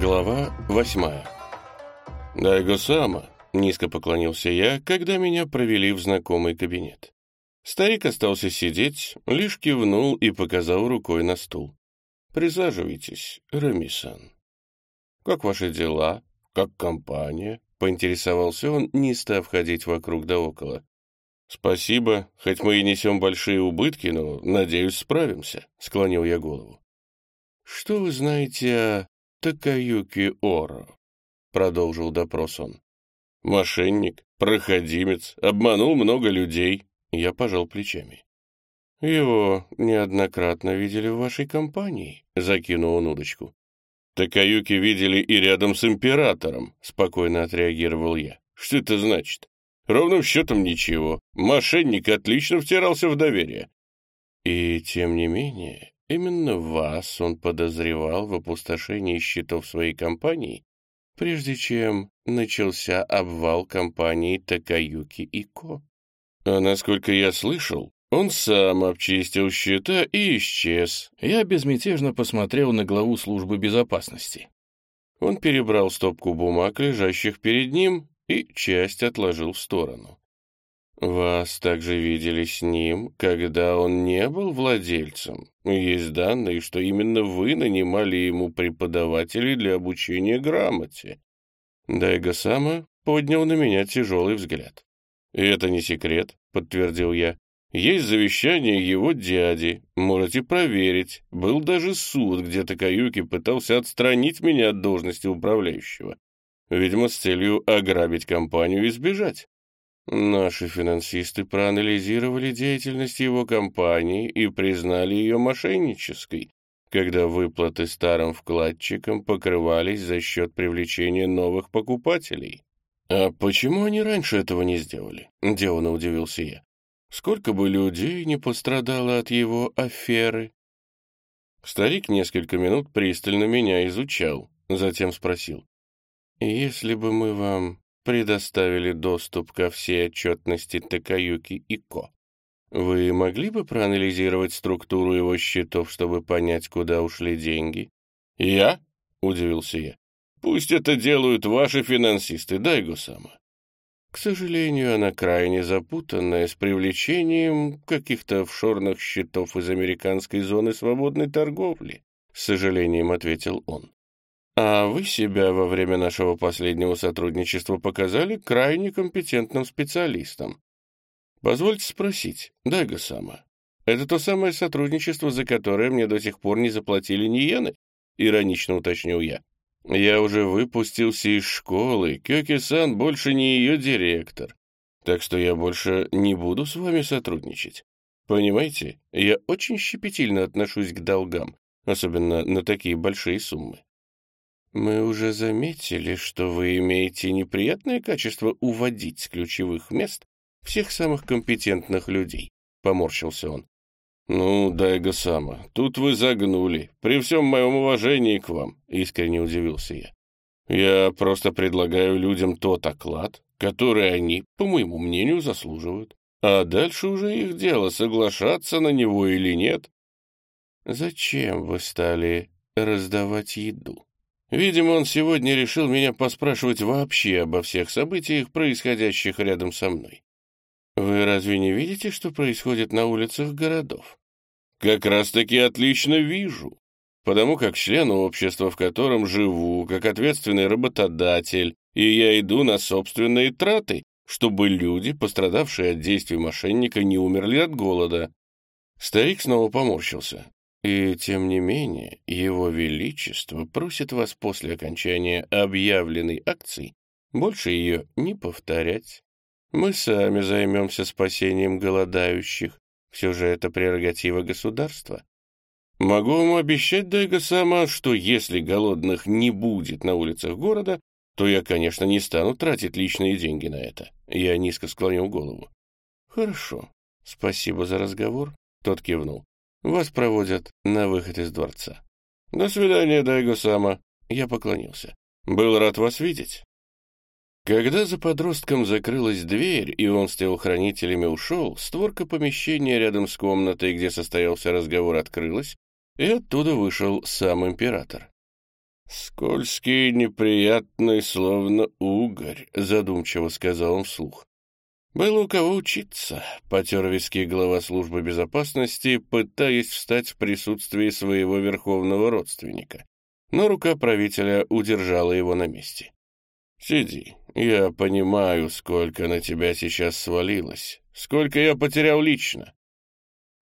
Глава восьмая. «Дайго-сама», — низко поклонился я, когда меня провели в знакомый кабинет. Старик остался сидеть, лишь кивнул и показал рукой на стул. «Присаживайтесь, Рамисан». «Как ваши дела? Как компания?» — поинтересовался он, не став ходить вокруг да около. «Спасибо, хоть мы и несем большие убытки, но, надеюсь, справимся», — склонил я голову. «Что вы знаете о Такаюки Оро?» — продолжил допрос он. «Мошенник, проходимец, обманул много людей». Я пожал плечами. «Его неоднократно видели в вашей компании», — закинул он удочку. «Такаюки видели и рядом с императором», — спокойно отреагировал я. «Что это значит?» «Ровным счетом ничего. Мошенник отлично втирался в доверие». «И тем не менее, Именно вас он подозревал в опустошении счетов своей компании, прежде чем начался обвал компании Такаюки и Ко. А насколько я слышал, он сам обчистил счета и исчез. Я безмятежно посмотрел на главу службы безопасности. Он перебрал стопку бумаг, лежащих перед ним, и часть отложил в сторону. Вас также видели с ним, когда он не был владельцем. Есть данные, что именно вы нанимали ему преподавателей для обучения грамоте. Дайга Сама поднял на меня тяжелый взгляд. «Это не секрет», — подтвердил я. «Есть завещание его дяди. Можете проверить. Был даже суд, где Такаюки пытался отстранить меня от должности управляющего. Видимо, с целью ограбить компанию и сбежать. Наши финансисты проанализировали деятельность его компании и признали ее мошеннической, когда выплаты старым вкладчикам покрывались за счет привлечения новых покупателей. «А почему они раньше этого не сделали?» — деланно удивился я. «Сколько бы людей не пострадало от его аферы?» Старик несколько минут пристально меня изучал, затем спросил. «Если бы мы вам предоставили доступ ко всей отчетности Такаюки и Ко. Вы могли бы проанализировать структуру его счетов, чтобы понять, куда ушли деньги? Я? Удивился я. Пусть это делают ваши финансисты, Дайго-сама. К сожалению, она крайне запутанная с привлечением каких-то офшорных счетов из американской зоны свободной торговли, с сожалением ответил он. А вы себя во время нашего последнего сотрудничества показали крайне компетентным специалистом. Позвольте спросить, Дайга-сама, это то самое сотрудничество, за которое мне до сих пор не заплатили ни иены? Иронично уточнил я. Я уже выпустился из школы, Кёки-сан больше не ее директор, так что я больше не буду с вами сотрудничать. Понимаете, я очень щепетильно отношусь к долгам, особенно на такие большие суммы. «Мы уже заметили, что вы имеете неприятное качество уводить с ключевых мест всех самых компетентных людей», — поморщился он. «Ну, Дайга-сама, тут вы загнули. При всем моем уважении к вам», — искренне удивился я. «Я просто предлагаю людям тот оклад, который они, по моему мнению, заслуживают. А дальше уже их дело, соглашаться на него или нет». «Зачем вы стали раздавать еду?» Видимо, он сегодня решил меня поспрашивать вообще обо всех событиях, происходящих рядом со мной. Вы разве не видите, что происходит на улицах городов? Как раз-таки отлично вижу, потому как член общества, в котором живу, как ответственный работодатель, и я иду на собственные траты, чтобы люди, пострадавшие от действий мошенника, не умерли от голода. Старик снова поморщился. И, тем не менее, Его Величество просит вас после окончания объявленной акции больше ее не повторять. Мы сами займемся спасением голодающих. Все же это прерогатива государства. Могу вам обещать, Дайга сама, что если голодных не будет на улицах города, то я, конечно, не стану тратить личные деньги на это. Я низко склонил голову. Хорошо, спасибо за разговор. Тот кивнул. Вас проводят на выход из дворца. До свидания, Дайго-сама. Я поклонился. Был рад вас видеть. Когда за подростком закрылась дверь, и он с телохранителями ушел, створка помещения рядом с комнатой, где состоялся разговор, открылась, и оттуда вышел сам император. «Скользкий, неприятный, словно угорь», — задумчиво сказал он вслух. «Было у кого учиться», — потер виски глава службы безопасности, пытаясь встать в присутствии своего верховного родственника. Но рука правителя удержала его на месте. «Сиди, я понимаю, сколько на тебя сейчас свалилось, сколько я потерял лично».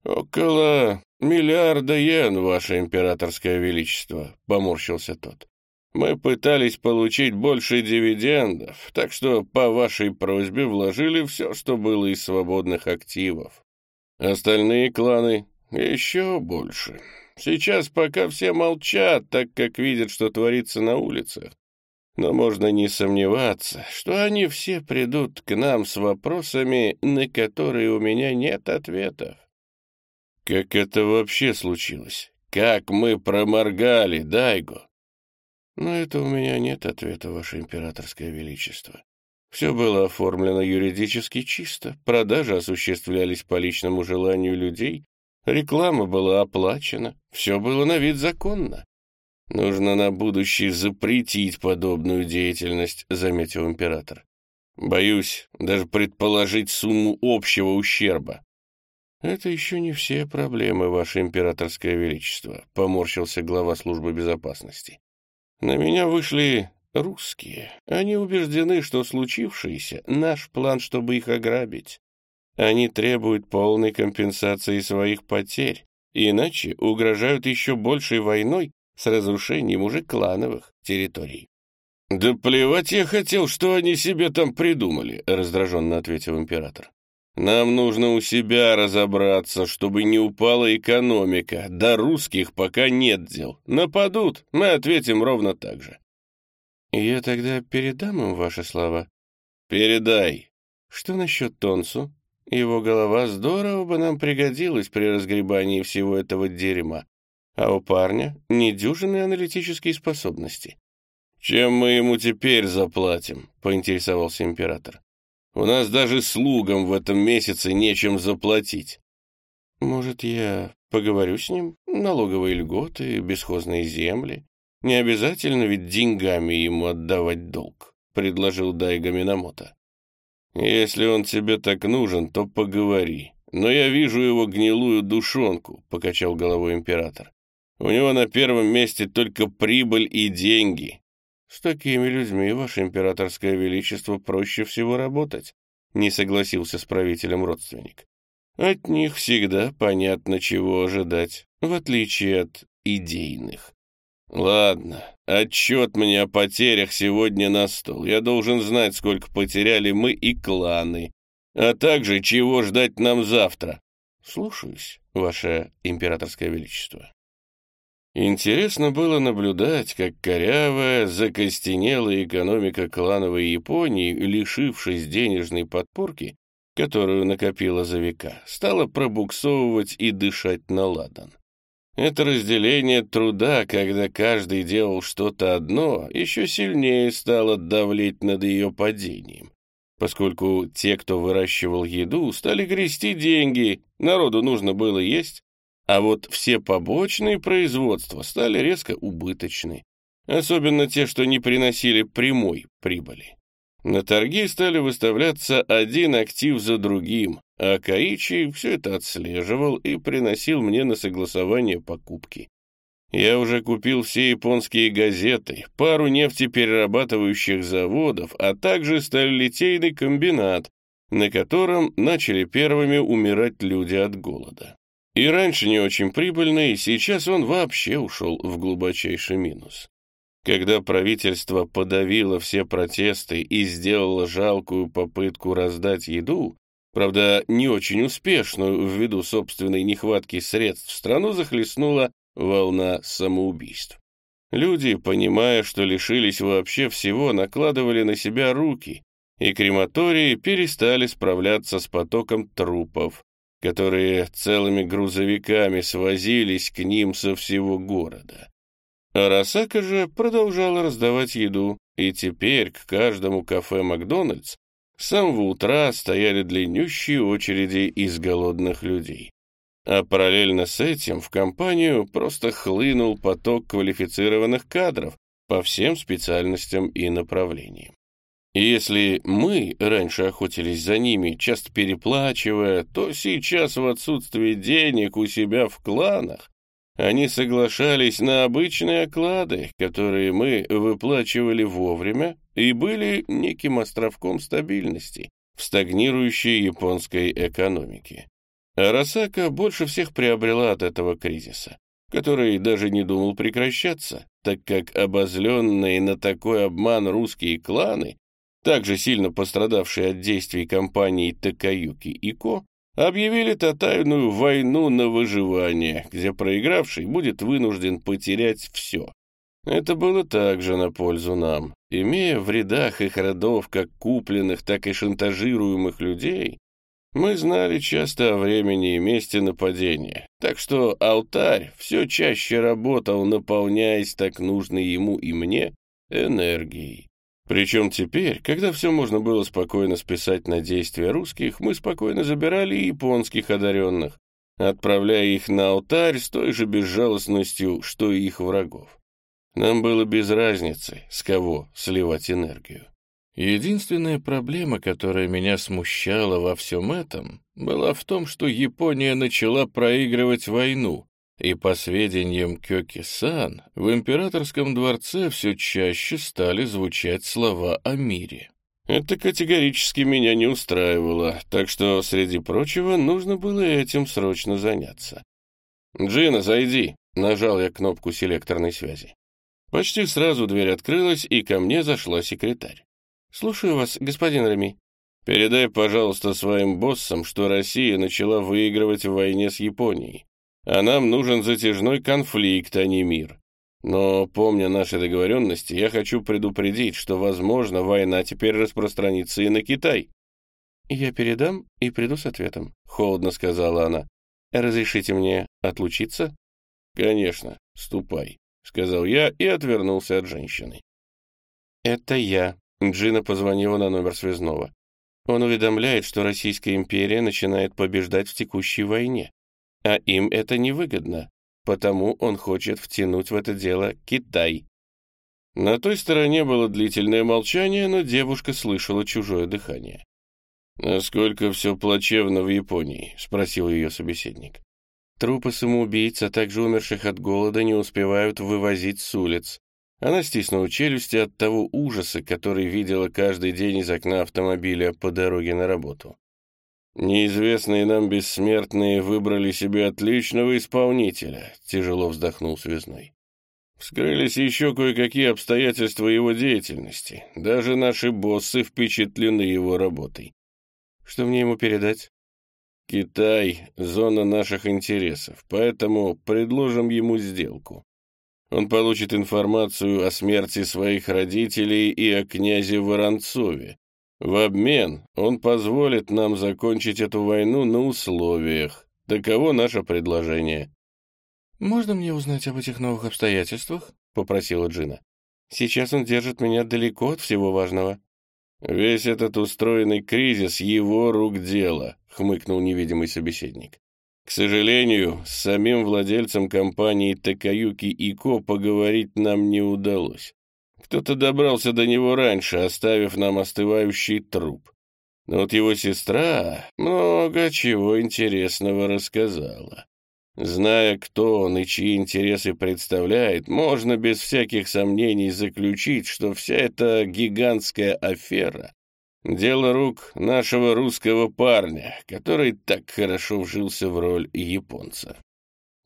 «Около миллиарда йен, ваше императорское величество», — поморщился тот. Мы пытались получить больше дивидендов, так что по вашей просьбе вложили все, что было из свободных активов. Остальные кланы еще больше. Сейчас пока все молчат, так как видят, что творится на улицах. Но можно не сомневаться, что они все придут к нам с вопросами, на которые у меня нет ответов. Как это вообще случилось? Как мы проморгали, Дайго? На это у меня нет ответа, Ваше Императорское Величество. Все было оформлено юридически чисто, продажи осуществлялись по личному желанию людей, реклама была оплачена, все было на вид законно. Нужно на будущее запретить подобную деятельность, заметил император. Боюсь даже предположить сумму общего ущерба. Это еще не все проблемы, Ваше Императорское Величество, поморщился глава службы безопасности. На меня вышли русские. Они убеждены, что случившееся — наш план, чтобы их ограбить. Они требуют полной компенсации своих потерь, иначе угрожают еще большей войной с разрушением уже клановых территорий. «Да плевать я хотел, что они себе там придумали», — раздраженно ответил император. «Нам нужно у себя разобраться, чтобы не упала экономика. До русских пока нет дел. Нападут, мы ответим ровно так же». «Я тогда передам им ваши слова?» «Передай». «Что насчет Тонсу? Его голова здорово бы нам пригодилась при разгребании всего этого дерьма. А у парня недюжинные аналитические способности». «Чем мы ему теперь заплатим?» — поинтересовался император. У нас даже слугам в этом месяце нечем заплатить. Может, я поговорю с ним? Налоговые льготы, бесхозные земли. Не обязательно ведь деньгами ему отдавать долг, — предложил Дайга Минамото. Если он тебе так нужен, то поговори. Но я вижу его гнилую душонку, — покачал головой император. У него на первом месте только прибыль и деньги, «С такими людьми, ваше императорское величество, проще всего работать», — не согласился с правителем родственник. «От них всегда понятно, чего ожидать, в отличие от идейных». «Ладно, отчет мне о потерях сегодня на стол. Я должен знать, сколько потеряли мы и кланы, а также чего ждать нам завтра». «Слушаюсь, ваше императорское величество». Интересно было наблюдать, как корявая, закостенелая экономика клановой Японии, лишившись денежной подпорки, которую накопила за века, стала пробуксовывать и дышать на ладан. Это разделение труда, когда каждый делал что-то одно, еще сильнее стало давлеть над ее падением, поскольку те, кто выращивал еду, стали грести деньги, народу нужно было есть, а вот все побочные производства стали резко убыточны, особенно те, что не приносили прямой прибыли. На торги стали выставляться один актив за другим, а Каичи все это отслеживал и приносил мне на согласование покупки. Я уже купил все японские газеты, пару нефтеперерабатывающих заводов, а также сталелитейный комбинат, на котором начали первыми умирать люди от голода. И раньше не очень прибыльный, сейчас он вообще ушел в глубочайший минус. Когда правительство подавило все протесты и сделало жалкую попытку раздать еду, правда, не очень успешную ввиду собственной нехватки средств, страну захлестнула волна самоубийств. Люди, понимая, что лишились вообще всего, накладывали на себя руки, и крематории перестали справляться с потоком трупов, которые целыми грузовиками свозились к ним со всего города. Арасака же продолжала раздавать еду, и теперь к каждому кафе «Макдональдс» с самого утра стояли длиннющие очереди из голодных людей. А параллельно с этим в компанию просто хлынул поток квалифицированных кадров, по всем специальностям и направлениям. И если мы раньше охотились за ними, часто переплачивая, то сейчас в отсутствие денег у себя в кланах они соглашались на обычные оклады, которые мы выплачивали вовремя и были неким островком стабильности в стагнирующей японской экономике. Арасака больше всех приобрела от этого кризиса, который даже не думал прекращаться, так как обозленные на такой обман русские кланы, также сильно пострадавшие от действий компании Такаюки и Ко, объявили тотальную войну на выживание, где проигравший будет вынужден потерять все. Это было также на пользу нам. Имея в рядах их родов как купленных, так и шантажируемых людей, мы знали часто о времени и месте нападения, так что алтарь все чаще работал, наполняясь так нужной ему и мне энергией. Причем теперь, когда все можно было спокойно списать на действия русских, мы спокойно забирали и японских одаренных, отправляя их на алтарь с той же безжалостностью, что и их врагов. Нам было без разницы, с кого сливать энергию. Единственная проблема, которая меня смущала во всем этом, была в том, что Япония начала проигрывать войну, и по сведениям Кёки-сан, в императорском дворце все чаще стали звучать слова о мире. Это категорически меня не устраивало, так что, среди прочего, нужно было этим срочно заняться. «Джина, зайди!» — нажал я кнопку селекторной связи. Почти сразу дверь открылась, и ко мне зашла секретарь. «Слушаю вас, господин Рами». «Передай, пожалуйста, своим боссам, что Россия начала выигрывать в войне с Японией а нам нужен затяжной конфликт, а не мир. Но, помня наши договоренности, я хочу предупредить, что, возможно, война теперь распространится и на Китай». «Я передам и приду с ответом», — холодно сказала она. «Разрешите мне отлучиться?» «Конечно, ступай», — сказал я и отвернулся от женщины. «Это я», — Джина позвонила на номер связного. Он уведомляет, что Российская империя начинает побеждать в текущей войне. А им это невыгодно, потому он хочет втянуть в это дело Китай. На той стороне было длительное молчание, но девушка слышала чужое дыхание. «Насколько все плачевно в Японии?» — спросил ее собеседник. Трупы самоубийц, а также умерших от голода, не успевают вывозить с улиц. Она стиснула челюсти от того ужаса, который видела каждый день из окна автомобиля по дороге на работу. «Неизвестные нам бессмертные выбрали себе отличного исполнителя», — тяжело вздохнул Связной. «Вскрылись еще кое-какие обстоятельства его деятельности. Даже наши боссы впечатлены его работой. Что мне ему передать?» «Китай — зона наших интересов, поэтому предложим ему сделку. Он получит информацию о смерти своих родителей и о князе Воронцове, в обмен он позволит нам закончить эту войну на условиях. Таково наше предложение». «Можно мне узнать об этих новых обстоятельствах?» — попросила Джина. «Сейчас он держит меня далеко от всего важного». «Весь этот устроенный кризис — его рук дело», — хмыкнул невидимый собеседник. «К сожалению, с самим владельцем компании Такаюки Ико поговорить нам не удалось. Кто-то добрался до него раньше, оставив нам остывающий труп. Но вот его сестра много чего интересного рассказала. Зная, кто он и чьи интересы представляет, можно без всяких сомнений заключить, что вся эта гигантская афера — дело рук нашего русского парня, который так хорошо вжился в роль японца.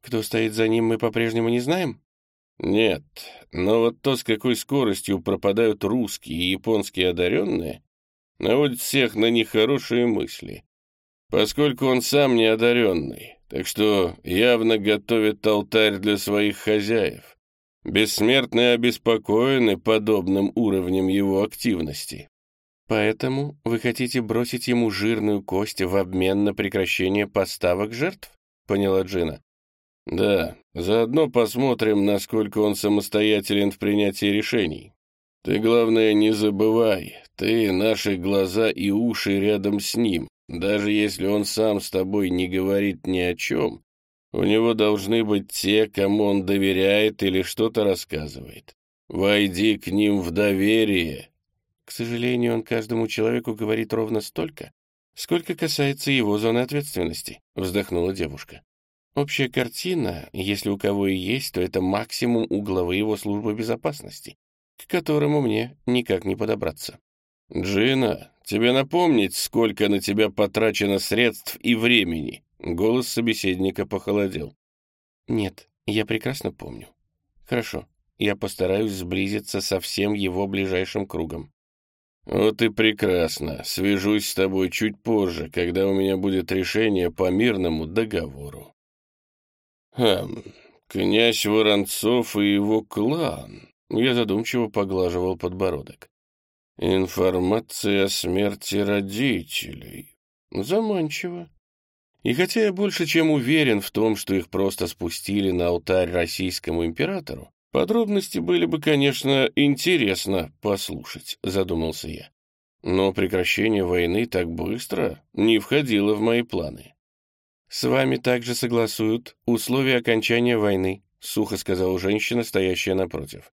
Кто стоит за ним, мы по-прежнему не знаем? Нет, но вот то, с какой скоростью пропадают русские и японские одаренные, наводит всех на нехорошие мысли, поскольку он сам не одаренный, так что явно готовит алтарь для своих хозяев. Бессмертные обеспокоены подобным уровнем его активности. Поэтому вы хотите бросить ему жирную кость в обмен на прекращение поставок жертв? Поняла Джина. Да, заодно посмотрим, насколько он самостоятелен в принятии решений. Ты, главное, не забывай, ты — наши глаза и уши рядом с ним. Даже если он сам с тобой не говорит ни о чем, у него должны быть те, кому он доверяет или что-то рассказывает. Войди к ним в доверие. К сожалению, он каждому человеку говорит ровно столько, сколько касается его зоны ответственности, вздохнула девушка. Общая картина, если у кого и есть, то это максимум у главы его службы безопасности, к которому мне никак не подобраться. «Джина, тебе напомнить, сколько на тебя потрачено средств и времени?» Голос собеседника похолодел. «Нет, я прекрасно помню. Хорошо, я постараюсь сблизиться со всем его ближайшим кругом. «Вот и прекрасно. Свяжусь с тобой чуть позже, когда у меня будет решение по мирному договору». Хм, князь Воронцов и его клан. Я задумчиво поглаживал подбородок. Информация о смерти родителей. Заманчиво. И хотя я больше чем уверен в том, что их просто спустили на алтарь российскому императору, подробности были бы, конечно, интересно послушать, задумался я. Но прекращение войны так быстро не входило в мои планы. «С вами также согласуют условия окончания войны», — сухо сказала женщина, стоящая напротив.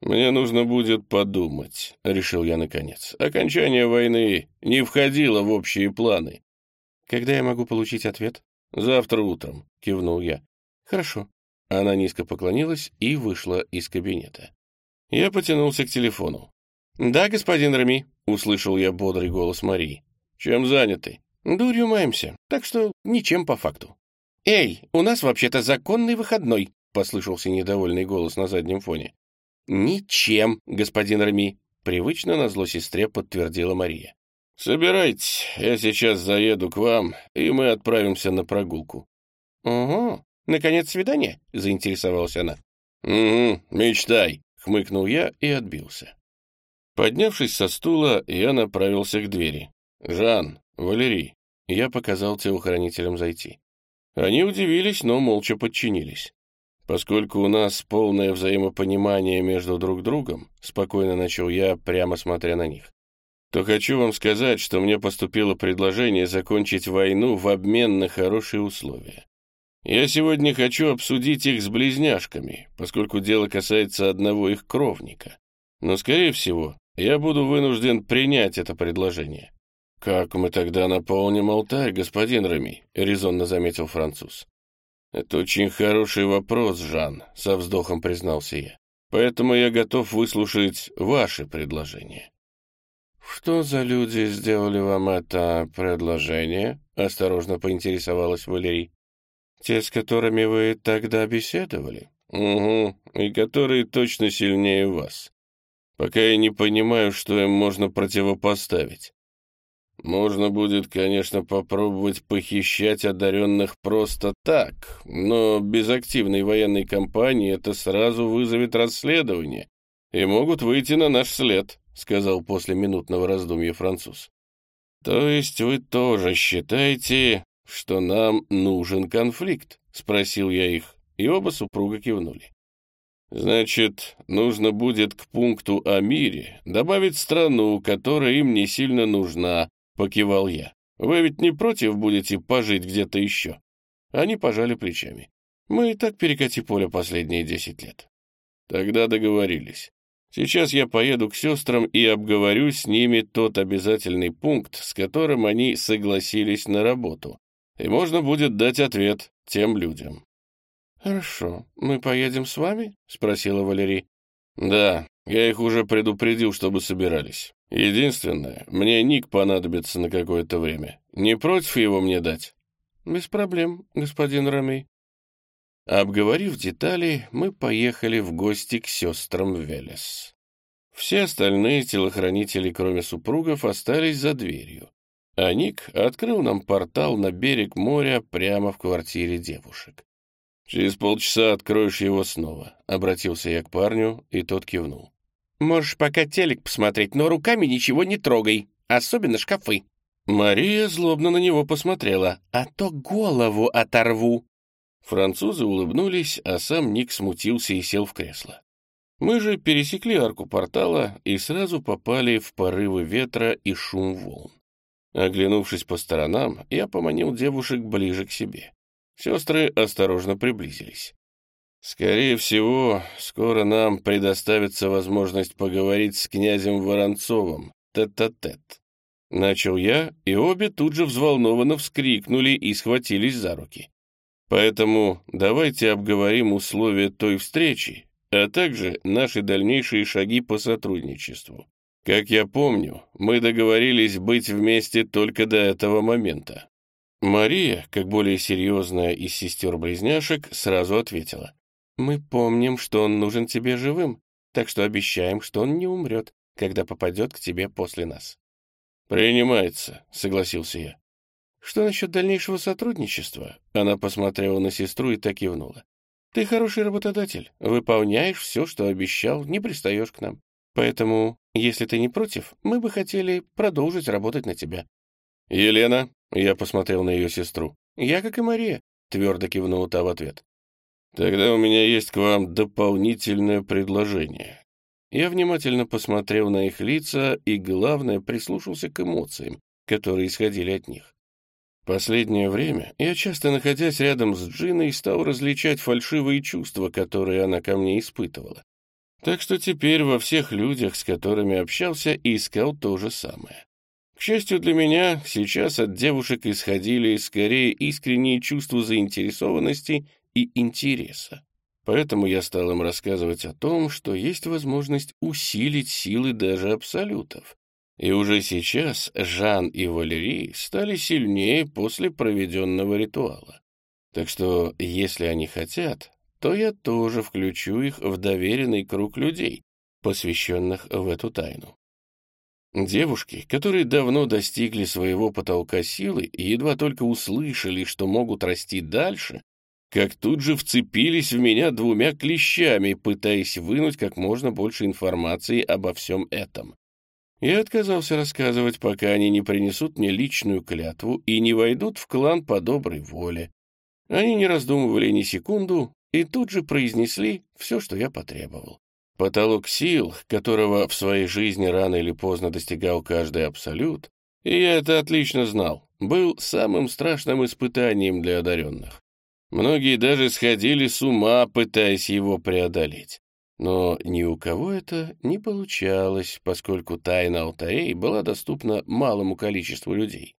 «Мне нужно будет подумать», — решил я наконец. «Окончание войны не входило в общие планы». «Когда я могу получить ответ?» «Завтра утром», — кивнул я. «Хорошо». Она низко поклонилась и вышла из кабинета. Я потянулся к телефону. «Да, господин Рами», — услышал я бодрый голос Марии. «Чем заняты?» Дурью маемся, так что ничем по факту. «Эй, у нас вообще-то законный выходной», — послышался недовольный голос на заднем фоне. «Ничем, господин Рами», — привычно назло сестре подтвердила Мария. «Собирайтесь, я сейчас заеду к вам, и мы отправимся на прогулку». «Угу, наконец свидание?» — заинтересовалась она. «Угу, мечтай», — хмыкнул я и отбился. Поднявшись со стула, я направился к двери. «Жан, «Валерий», — я показал телохранителям зайти. Они удивились, но молча подчинились. Поскольку у нас полное взаимопонимание между друг другом, спокойно начал я, прямо смотря на них, то хочу вам сказать, что мне поступило предложение закончить войну в обмен на хорошие условия. Я сегодня хочу обсудить их с близняшками, поскольку дело касается одного их кровника. Но, скорее всего, я буду вынужден принять это предложение. «Как мы тогда наполним алтарь, господин Рами?» — резонно заметил француз. «Это очень хороший вопрос, Жан», — со вздохом признался я. «Поэтому я готов выслушать ваши предложения». «Что за люди сделали вам это предложение?» — осторожно поинтересовалась Валерий. «Те, с которыми вы тогда беседовали?» «Угу, и которые точно сильнее вас. Пока я не понимаю, что им можно противопоставить. Можно будет, конечно, попробовать похищать одаренных просто так, но без активной военной кампании это сразу вызовет расследование, и могут выйти на наш след», — сказал после минутного раздумья француз. «То есть вы тоже считаете, что нам нужен конфликт?» — спросил я их, и оба супруга кивнули. «Значит, нужно будет к пункту о мире добавить страну, которая им не сильно нужна, покивал я. «Вы ведь не против будете пожить где-то еще?» Они пожали плечами. «Мы и так перекати поле последние десять лет». «Тогда договорились. Сейчас я поеду к сестрам и обговорю с ними тот обязательный пункт, с которым они согласились на работу. И можно будет дать ответ тем людям». «Хорошо. Мы поедем с вами?» — спросила Валерий. «Да, я их уже предупредил, чтобы собирались. Единственное, мне ник понадобится на какое-то время. Не против его мне дать? Без проблем, господин Рамей. Обговорив детали, мы поехали в гости к сестрам Велес. Все остальные телохранители, кроме супругов, остались за дверью. А Ник открыл нам портал на берег моря прямо в квартире девушек. «Через полчаса откроешь его снова», — обратился я к парню, и тот кивнул. «Можешь пока телек посмотреть, но руками ничего не трогай, особенно шкафы». Мария злобно на него посмотрела. «А то голову оторву». Французы улыбнулись, а сам Ник смутился и сел в кресло. Мы же пересекли арку портала и сразу попали в порывы ветра и шум волн. Оглянувшись по сторонам, я поманил девушек ближе к себе. Сестры осторожно приблизились. «Скорее всего, скоро нам предоставится возможность поговорить с князем Воронцовым, тет-а-тет». -тет. Начал я, и обе тут же взволнованно вскрикнули и схватились за руки. Поэтому давайте обговорим условия той встречи, а также наши дальнейшие шаги по сотрудничеству. Как я помню, мы договорились быть вместе только до этого момента. Мария, как более серьезная из сестер-близняшек, сразу ответила. Мы помним, что он нужен тебе живым, так что обещаем, что он не умрет, когда попадет к тебе после нас». «Принимается», — согласился я. «Что насчет дальнейшего сотрудничества?» Она посмотрела на сестру и так кивнула. «Ты хороший работодатель, выполняешь все, что обещал, не пристаешь к нам. Поэтому, если ты не против, мы бы хотели продолжить работать на тебя». «Елена», — я посмотрел на ее сестру. «Я, как и Мария», — твердо кивнула та в ответ. Тогда у меня есть к вам дополнительное предложение. Я внимательно посмотрел на их лица и, главное, прислушался к эмоциям, которые исходили от них. Последнее время я, часто находясь рядом с Джиной, стал различать фальшивые чувства, которые она ко мне испытывала. Так что теперь во всех людях, с которыми общался, искал то же самое. К счастью для меня, сейчас от девушек исходили скорее искренние чувства заинтересованности и интереса. Поэтому я стал им рассказывать о том, что есть возможность усилить силы даже абсолютов. И уже сейчас Жан и Валерий стали сильнее после проведенного ритуала. Так что, если они хотят, то я тоже включу их в доверенный круг людей, посвященных в эту тайну. Девушки, которые давно достигли своего потолка силы и едва только услышали, что могут расти дальше, как тут же вцепились в меня двумя клещами, пытаясь вынуть как можно больше информации обо всем этом. Я отказался рассказывать, пока они не принесут мне личную клятву и не войдут в клан по доброй воле. Они не раздумывали ни секунду и тут же произнесли все, что я потребовал. Потолок сил, которого в своей жизни рано или поздно достигал каждый абсолют, и я это отлично знал, был самым страшным испытанием для одаренных. Многие даже сходили с ума, пытаясь его преодолеть. Но ни у кого это не получалось, поскольку тайна алтарей была доступна малому количеству людей.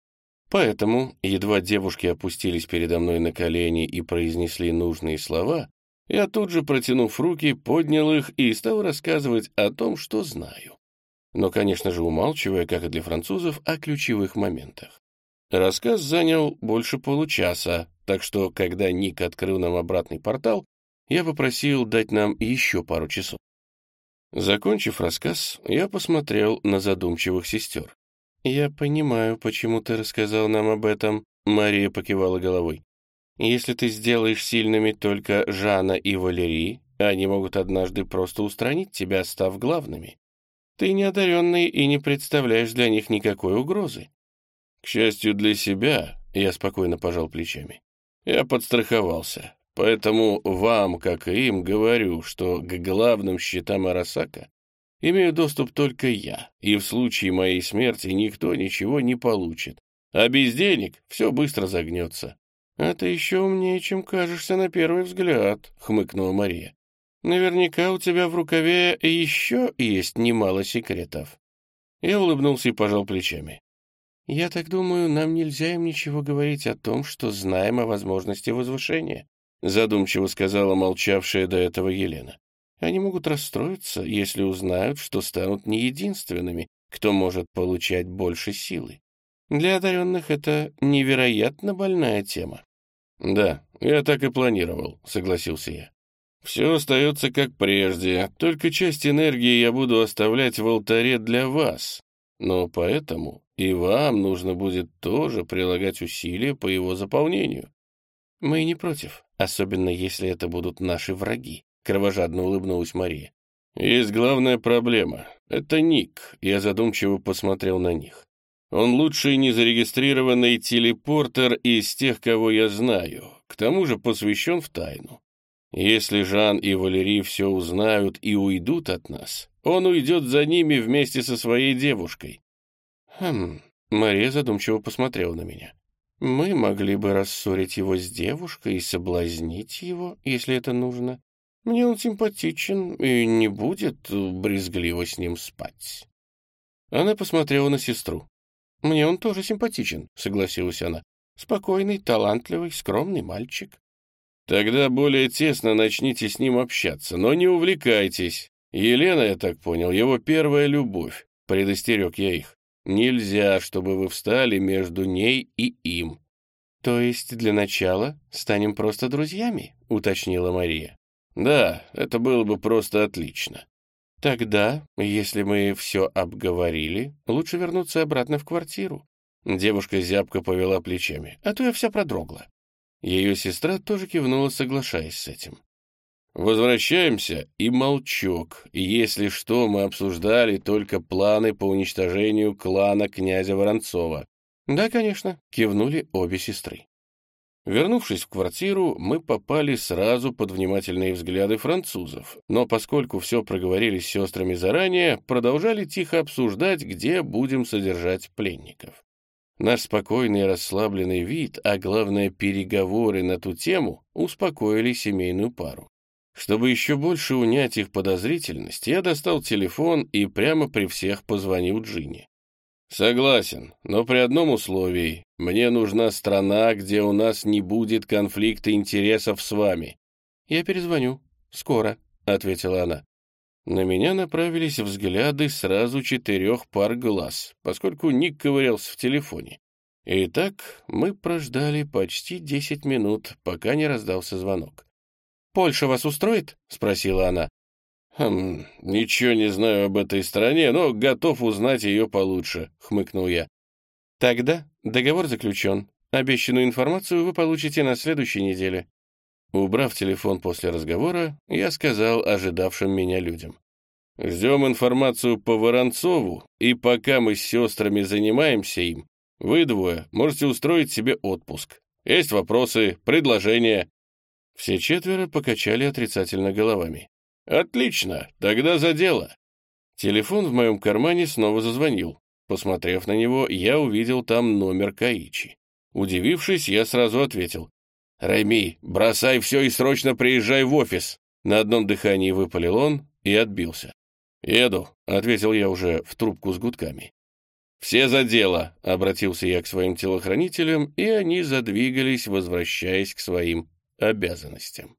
Поэтому, едва девушки опустились передо мной на колени и произнесли нужные слова, я тут же, протянув руки, поднял их и стал рассказывать о том, что знаю. Но, конечно же, умалчивая, как и для французов, о ключевых моментах. Рассказ занял больше получаса, так что, когда Ник открыл нам обратный портал, я попросил дать нам еще пару часов. Закончив рассказ, я посмотрел на задумчивых сестер. «Я понимаю, почему ты рассказал нам об этом», — Мария покивала головой. «Если ты сделаешь сильными только Жана и Валерии, они могут однажды просто устранить тебя, став главными. Ты неодаренный и не представляешь для них никакой угрозы». К счастью для себя, я спокойно пожал плечами. Я подстраховался, поэтому вам, как и им, говорю, что к главным счетам Арасака имею доступ только я, и в случае моей смерти никто ничего не получит, а без денег все быстро загнется. «А ты еще умнее, чем кажешься на первый взгляд», — хмыкнула Мария. «Наверняка у тебя в рукаве еще есть немало секретов». Я улыбнулся и пожал плечами. «Я так думаю, нам нельзя им ничего говорить о том, что знаем о возможности возвышения», задумчиво сказала молчавшая до этого Елена. «Они могут расстроиться, если узнают, что станут не единственными, кто может получать больше силы. Для одаренных это невероятно больная тема». «Да, я так и планировал», — согласился я. «Все остается как прежде, только часть энергии я буду оставлять в алтаре для вас, но поэтому и вам нужно будет тоже прилагать усилия по его заполнению. Мы не против, особенно если это будут наши враги, кровожадно улыбнулась Мария. Есть главная проблема. Это Ник. Я задумчиво посмотрел на них. Он лучший незарегистрированный телепортер из тех, кого я знаю. К тому же посвящен в тайну. Если Жан и Валерий все узнают и уйдут от нас, он уйдет за ними вместе со своей девушкой. Хм, Мария задумчиво посмотрела на меня. Мы могли бы рассорить его с девушкой и соблазнить его, если это нужно. Мне он симпатичен и не будет брезгливо с ним спать». Она посмотрела на сестру. «Мне он тоже симпатичен», — согласилась она. «Спокойный, талантливый, скромный мальчик». «Тогда более тесно начните с ним общаться, но не увлекайтесь. Елена, я так понял, его первая любовь», — предостерег я их. «Нельзя, чтобы вы встали между ней и им». «То есть для начала станем просто друзьями?» — уточнила Мария. «Да, это было бы просто отлично». «Тогда, если мы все обговорили, лучше вернуться обратно в квартиру». Девушка зябко повела плечами, а то я вся продрогла. Ее сестра тоже кивнула, соглашаясь с этим. «Возвращаемся, и молчок. Если что, мы обсуждали только планы по уничтожению клана князя Воронцова». «Да, конечно», — кивнули обе сестры. Вернувшись в квартиру, мы попали сразу под внимательные взгляды французов, но поскольку все проговорили с сестрами заранее, продолжали тихо обсуждать, где будем содержать пленников. Наш спокойный и расслабленный вид, а главное переговоры на ту тему, успокоили семейную пару. Чтобы еще больше унять их подозрительность, я достал телефон и прямо при всех позвонил Джинни. «Согласен, но при одном условии. Мне нужна страна, где у нас не будет конфликта интересов с вами». «Я перезвоню. Скоро», — ответила она. На меня направились взгляды сразу четырех пар глаз, поскольку Ник ковырялся в телефоне. Итак, мы прождали почти десять минут, пока не раздался звонок. «Польша вас устроит?» — спросила она. «Хм, ничего не знаю об этой стране, но готов узнать ее получше», — хмыкнул я. «Тогда договор заключен. Обещанную информацию вы получите на следующей неделе». Убрав телефон после разговора, я сказал ожидавшим меня людям. «Ждем информацию по Воронцову, и пока мы с сестрами занимаемся им, вы двое можете устроить себе отпуск. Есть вопросы, предложения?» Все четверо покачали отрицательно головами. «Отлично, тогда за дело». Телефон в моем кармане снова зазвонил. Посмотрев на него, я увидел там номер Каичи. Удивившись, я сразу ответил. «Рэми, бросай все и срочно приезжай в офис!» На одном дыхании выпалил он и отбился. «Еду», — ответил я уже в трубку с гудками. «Все за дело», — обратился я к своим телохранителям, и они задвигались, возвращаясь к своим обязанностям.